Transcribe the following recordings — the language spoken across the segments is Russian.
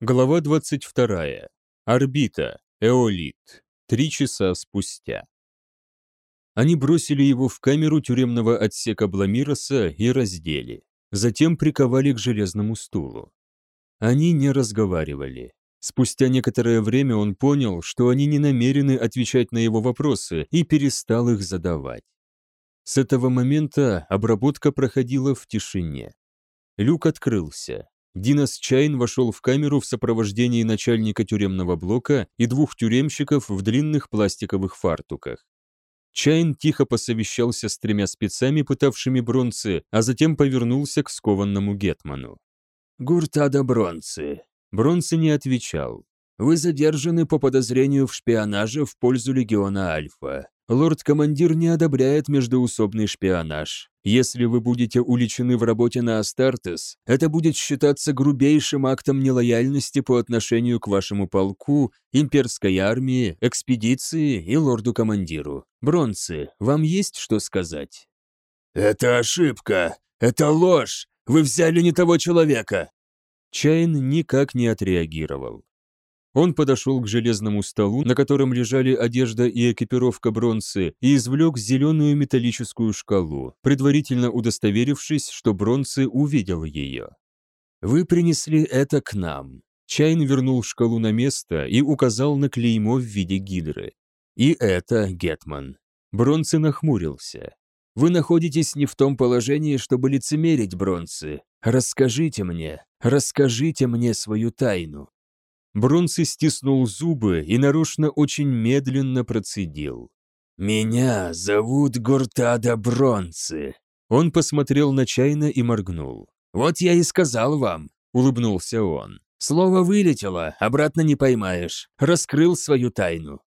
Глава 22. Орбита. Эолит. Три часа спустя. Они бросили его в камеру тюремного отсека Бламироса и раздели. Затем приковали к железному стулу. Они не разговаривали. Спустя некоторое время он понял, что они не намерены отвечать на его вопросы и перестал их задавать. С этого момента обработка проходила в тишине. Люк открылся. Динас Чайн вошел в камеру в сопровождении начальника тюремного блока и двух тюремщиков в длинных пластиковых фартуках. Чайн тихо посовещался с тремя спецами, пытавшими бронцы, а затем повернулся к скованному Гетману. «Гуртада Бронцы». Бронцы не отвечал. «Вы задержаны по подозрению в шпионаже в пользу Легиона Альфа. Лорд-командир не одобряет междоусобный шпионаж. Если вы будете уличены в работе на Астартес, это будет считаться грубейшим актом нелояльности по отношению к вашему полку, имперской армии, экспедиции и лорду-командиру. Бронцы, вам есть что сказать? «Это ошибка! Это ложь! Вы взяли не того человека!» Чайн никак не отреагировал. Он подошел к железному столу, на котором лежали одежда и экипировка бронцы, и извлек зеленую металлическую шкалу, предварительно удостоверившись, что бронцы увидел ее. «Вы принесли это к нам». Чайн вернул шкалу на место и указал на клеймо в виде гидры. «И это Гетман». Бронцы нахмурился. «Вы находитесь не в том положении, чтобы лицемерить, Бронцы. Расскажите мне, расскажите мне свою тайну». Бронцы стиснул зубы и нарочно очень медленно процедил. «Меня зовут Гуртада Бронцы». Он посмотрел на Чайна и моргнул. «Вот я и сказал вам», — улыбнулся он. «Слово вылетело, обратно не поймаешь. Раскрыл свою тайну».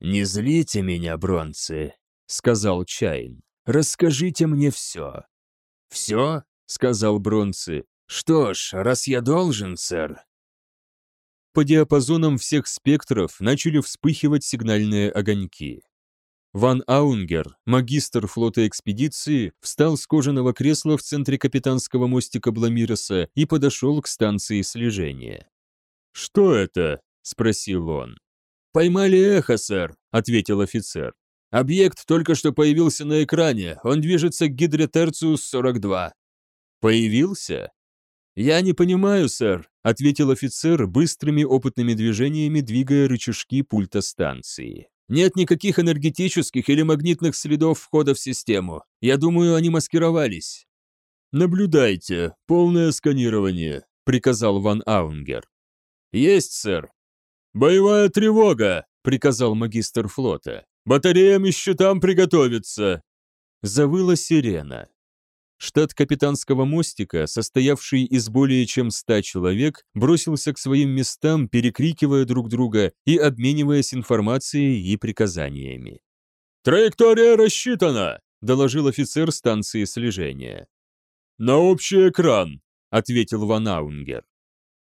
«Не злите меня, Бронцы», — сказал Чайн. «Расскажите мне все». «Все?» — сказал Бронцы. «Что ж, раз я должен, сэр, по диапазонам всех спектров начали вспыхивать сигнальные огоньки. Ван Аунгер, магистр флота экспедиции, встал с кожаного кресла в центре капитанского мостика Бламироса и подошел к станции слежения. «Что это?» – спросил он. «Поймали эхо, сэр», – ответил офицер. «Объект только что появился на экране, он движется к гидре Терциус-42». «Появился?» «Я не понимаю, сэр», — ответил офицер, быстрыми опытными движениями двигая рычажки пульта станции. «Нет никаких энергетических или магнитных следов входа в систему. Я думаю, они маскировались». «Наблюдайте, полное сканирование», — приказал Ван Аунгер. «Есть, сэр». «Боевая тревога», — приказал магистр флота. «Батареям и щитам приготовиться». Завыла сирена. Штат капитанского мостика, состоявший из более чем ста человек, бросился к своим местам, перекрикивая друг друга и обмениваясь информацией и приказаниями. «Траектория рассчитана!» – доложил офицер станции слежения. «На общий экран!» – ответил Ван Аунгер.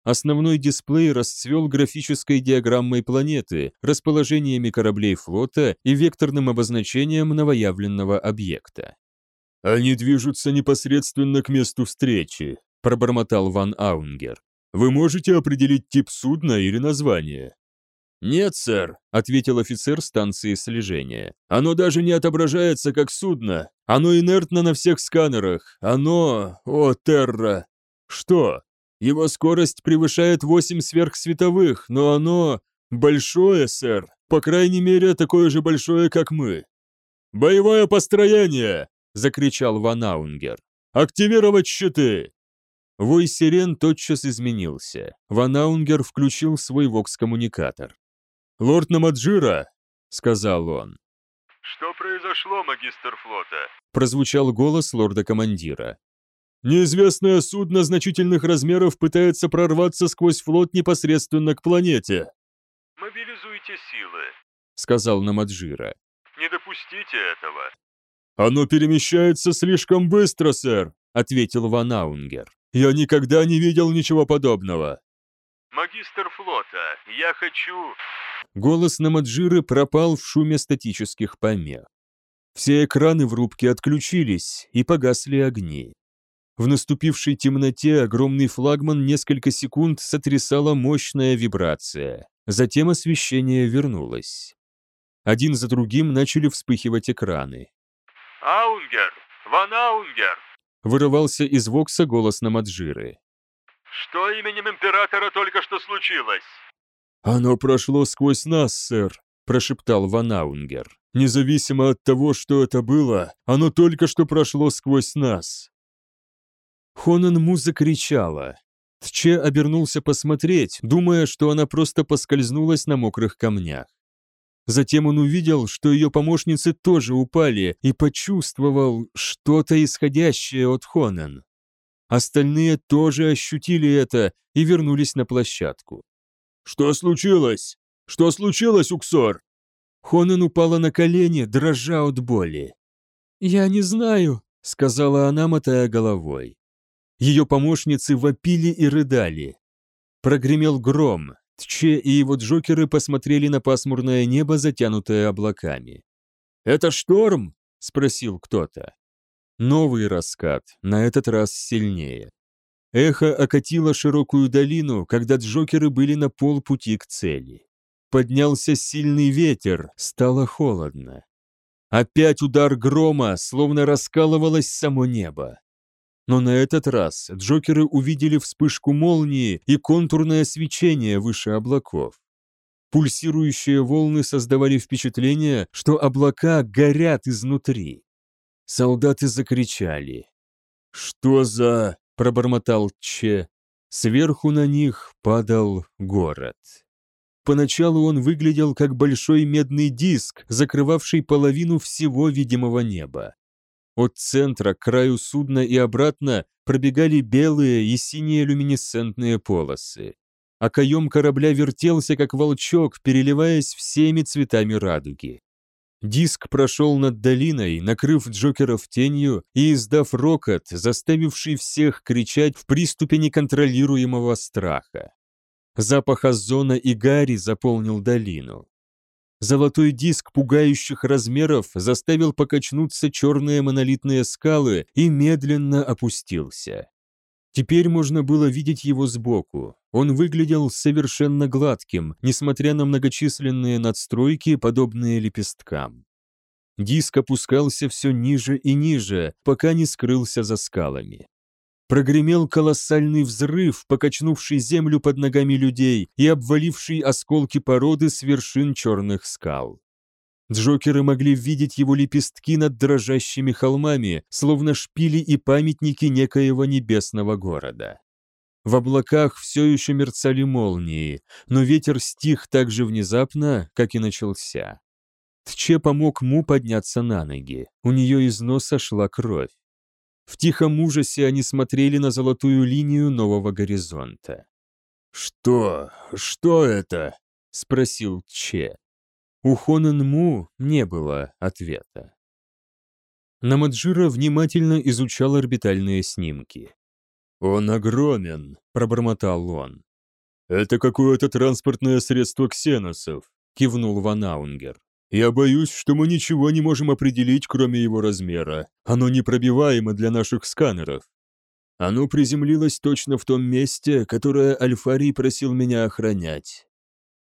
Основной дисплей расцвел графической диаграммой планеты, расположениями кораблей флота и векторным обозначением новоявленного объекта. «Они движутся непосредственно к месту встречи», – пробормотал Ван Аунгер. «Вы можете определить тип судна или название?» «Нет, сэр», — ответил офицер станции слежения. «Оно даже не отображается как судно. Оно инертно на всех сканерах. Оно... О, Терра!» «Что?» «Его скорость превышает восемь сверхсветовых, но оно... большое, сэр. По крайней мере, такое же большое, как мы». «Боевое построение!» Закричал Ванаунгер. «Активировать щиты!» Вой сирен тотчас изменился. Ванаунгер включил свой вокс-коммуникатор. «Лорд Намаджира!» — сказал он. «Что произошло, магистр флота?» — прозвучал голос лорда-командира. «Неизвестное судно значительных размеров пытается прорваться сквозь флот непосредственно к планете». «Мобилизуйте силы», — сказал Намаджира. «Не допустите этого». «Оно перемещается слишком быстро, сэр», — ответил Ван Аунгер. «Я никогда не видел ничего подобного». «Магистр флота, я хочу...» Голос Намаджиры пропал в шуме статических помех. Все экраны в рубке отключились и погасли огни. В наступившей темноте огромный флагман несколько секунд сотрясала мощная вибрация. Затем освещение вернулось. Один за другим начали вспыхивать экраны. «Аунгер! Ван Аунгер!» Вырывался из Вокса голос Намаджиры. «Что именем Императора только что случилось?» «Оно прошло сквозь нас, сэр», – прошептал Ван Аунгер. «Независимо от того, что это было, оно только что прошло сквозь нас». Хонан Му закричала. Тче обернулся посмотреть, думая, что она просто поскользнулась на мокрых камнях. Затем он увидел, что ее помощницы тоже упали, и почувствовал что-то исходящее от Хонан. Остальные тоже ощутили это и вернулись на площадку. «Что случилось? Что случилось, Уксор?» Хонан упала на колени, дрожа от боли. «Я не знаю», — сказала она, мотая головой. Ее помощницы вопили и рыдали. Прогремел гром. Тче и его джокеры посмотрели на пасмурное небо, затянутое облаками. «Это шторм?» — спросил кто-то. Новый раскат, на этот раз сильнее. Эхо окатило широкую долину, когда джокеры были на полпути к цели. Поднялся сильный ветер, стало холодно. Опять удар грома, словно раскалывалось само небо. Но на этот раз Джокеры увидели вспышку молнии и контурное свечение выше облаков. Пульсирующие волны создавали впечатление, что облака горят изнутри. Солдаты закричали. «Что за...» — пробормотал Че. Сверху на них падал город. Поначалу он выглядел как большой медный диск, закрывавший половину всего видимого неба. От центра к краю судна и обратно пробегали белые и синие люминесцентные полосы. А каем корабля вертелся, как волчок, переливаясь всеми цветами радуги. Диск прошел над долиной, накрыв Джокеров тенью и издав рокот, заставивший всех кричать в приступе неконтролируемого страха. Запах озона и гари заполнил долину. Золотой диск пугающих размеров заставил покачнуться черные монолитные скалы и медленно опустился. Теперь можно было видеть его сбоку. Он выглядел совершенно гладким, несмотря на многочисленные надстройки, подобные лепесткам. Диск опускался все ниже и ниже, пока не скрылся за скалами. Прогремел колоссальный взрыв, покачнувший землю под ногами людей и обваливший осколки породы с вершин черных скал. Джокеры могли видеть его лепестки над дрожащими холмами, словно шпили и памятники некоего небесного города. В облаках все еще мерцали молнии, но ветер стих так же внезапно, как и начался. Тче помог Му подняться на ноги, у нее из носа шла кровь. В тихом ужасе они смотрели на золотую линию нового горизонта. «Что? Что это?» — спросил Че. У Хонен Му не было ответа. Намаджира внимательно изучал орбитальные снимки. «Он огромен», — пробормотал он. «Это какое-то транспортное средство ксеносов», — кивнул Ванаунгер. Я боюсь, что мы ничего не можем определить, кроме его размера. Оно непробиваемо для наших сканеров. Оно приземлилось точно в том месте, которое Альфарий просил меня охранять.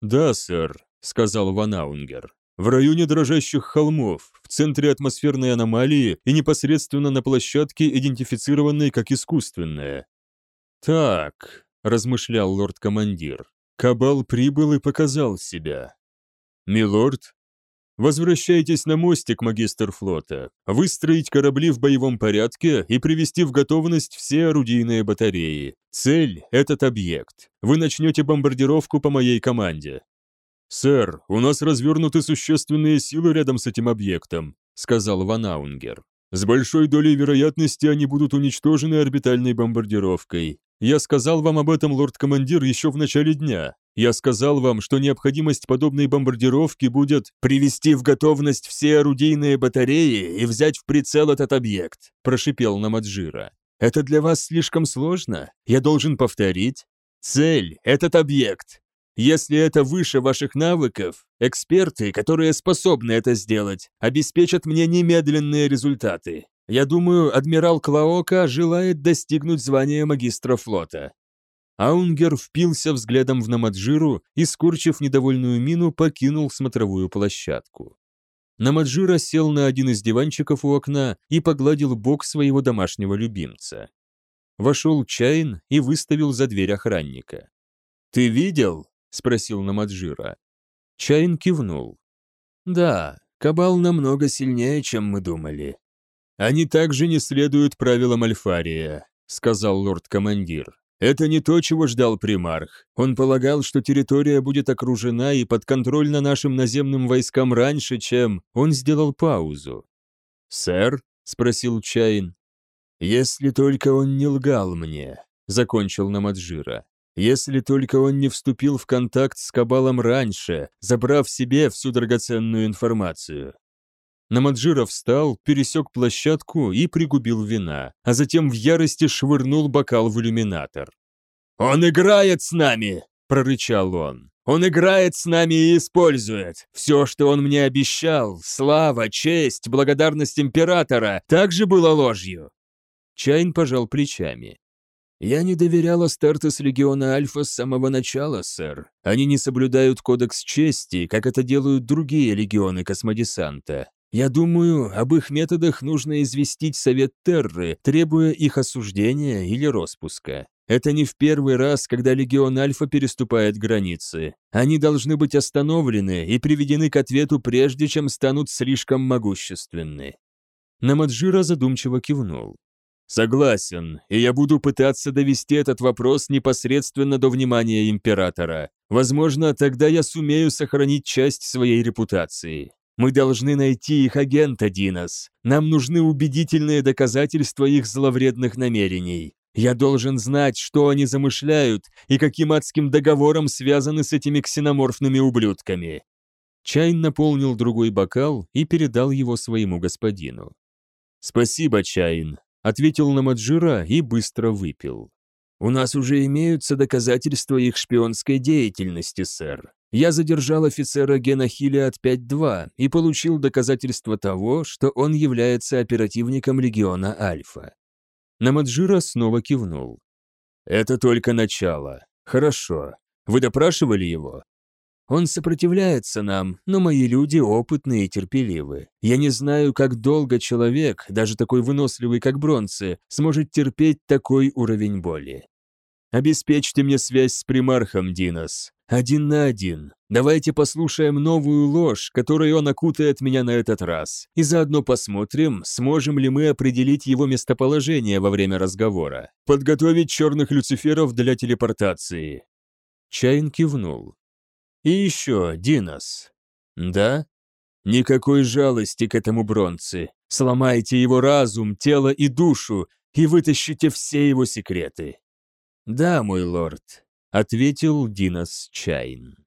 «Да, сэр», — сказал Ванаунгер. «В районе дрожащих холмов, в центре атмосферной аномалии и непосредственно на площадке, идентифицированной как искусственная». «Так», — размышлял лорд-командир, — «Кабал прибыл и показал себя». «Милорд», Возвращайтесь на мостик, магистр флота, выстроить корабли в боевом порядке и привести в готовность все орудийные батареи. Цель — этот объект. Вы начнете бомбардировку по моей команде. «Сэр, у нас развернуты существенные силы рядом с этим объектом», — сказал Ванаунгер. «С большой долей вероятности они будут уничтожены орбитальной бомбардировкой. Я сказал вам об этом, лорд-командир, еще в начале дня. Я сказал вам, что необходимость подобной бомбардировки будет привести в готовность все орудийные батареи и взять в прицел этот объект», – прошипел Намаджира. «Это для вас слишком сложно? Я должен повторить? Цель – этот объект. Если это выше ваших навыков, эксперты, которые способны это сделать, обеспечат мне немедленные результаты. Я думаю, адмирал Клаока желает достигнуть звания магистра флота». Аунгер впился взглядом в Намаджиру и, скорчив недовольную мину, покинул смотровую площадку. Намаджира сел на один из диванчиков у окна и погладил бок своего домашнего любимца. Вошел Чайн и выставил за дверь охранника. «Ты видел?» — спросил Намаджира. Чайн кивнул. «Да, Кабал намного сильнее, чем мы думали». «Они также не следуют правилам Альфария», — сказал лорд-командир. «Это не то, чего ждал примарх. Он полагал, что территория будет окружена и подконтрольна нашим наземным войскам раньше, чем...» Он сделал паузу. «Сэр?» — спросил Чайн. «Если только он не лгал мне», — закончил Намаджира. «Если только он не вступил в контакт с Кабалом раньше, забрав себе всю драгоценную информацию». Намаджира встал, пересек площадку и пригубил вина, а затем в ярости швырнул бокал в иллюминатор. «Он играет с нами!» – прорычал он. «Он играет с нами и использует. Все, что он мне обещал, слава, честь, благодарность императора, также было ложью. Чайн пожал плечами. «Я не доверял Астартес Легиона Альфа с самого начала, сэр. Они не соблюдают кодекс чести, как это делают другие легионы космодесанта. Я думаю, об их методах нужно известить Совет Терры, требуя их осуждения или распуска. Это не в первый раз, когда Легион Альфа переступает границы. Они должны быть остановлены и приведены к ответу прежде, чем станут слишком могущественны». Намаджира задумчиво кивнул. Согласен, и я буду пытаться довести этот вопрос непосредственно до внимания императора. Возможно, тогда я сумею сохранить часть своей репутации. Мы должны найти их агента, Динос. Нам нужны убедительные доказательства их зловредных намерений. Я должен знать, что они замышляют и каким адским договором связаны с этими ксеноморфными ублюдками. Чайн наполнил другой бокал и передал его своему господину. «Спасибо, Чайн ответил на Маджира и быстро выпил. «У нас уже имеются доказательства их шпионской деятельности, сэр. Я задержал офицера Гена от 5-2 и получил доказательства того, что он является оперативником Легиона Альфа». Намаджира снова кивнул. «Это только начало. Хорошо. Вы допрашивали его?» Он сопротивляется нам, но мои люди опытные и терпеливы. Я не знаю, как долго человек, даже такой выносливый, как Бронце, сможет терпеть такой уровень боли. Обеспечьте мне связь с примархом, Динос. Один на один. Давайте послушаем новую ложь, которой он окутает меня на этот раз, и заодно посмотрим, сможем ли мы определить его местоположение во время разговора. Подготовить черных люциферов для телепортации. Чайн кивнул. И еще, Динос. Да? Никакой жалости к этому бронце. Сломайте его разум, тело и душу и вытащите все его секреты. Да, мой лорд, ответил Динос Чайн.